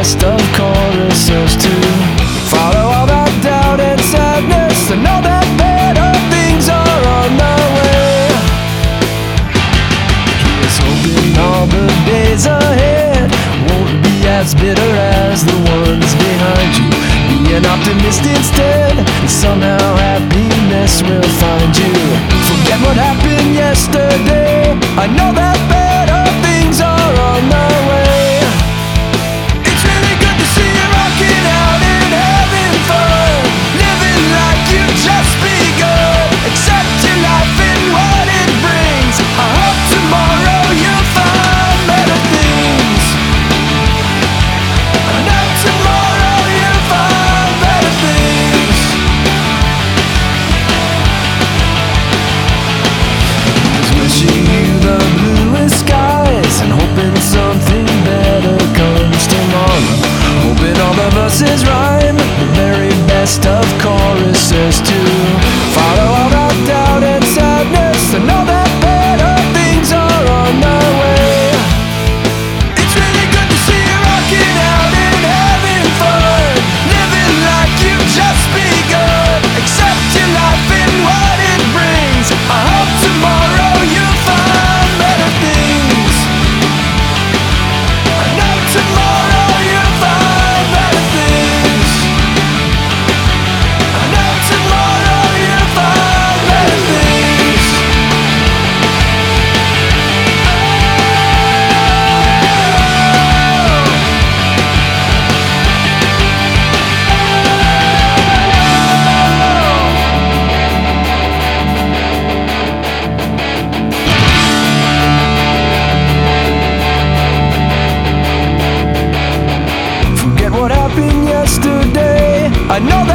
rest of choruses to follow all that doubt and sadness and know that better things are on the way. He is hoping all the days ahead won't be as bitter as the ones behind you. Be an optimist instead, and somehow happiness will find you. Forget what happened yesterday. I know that. No.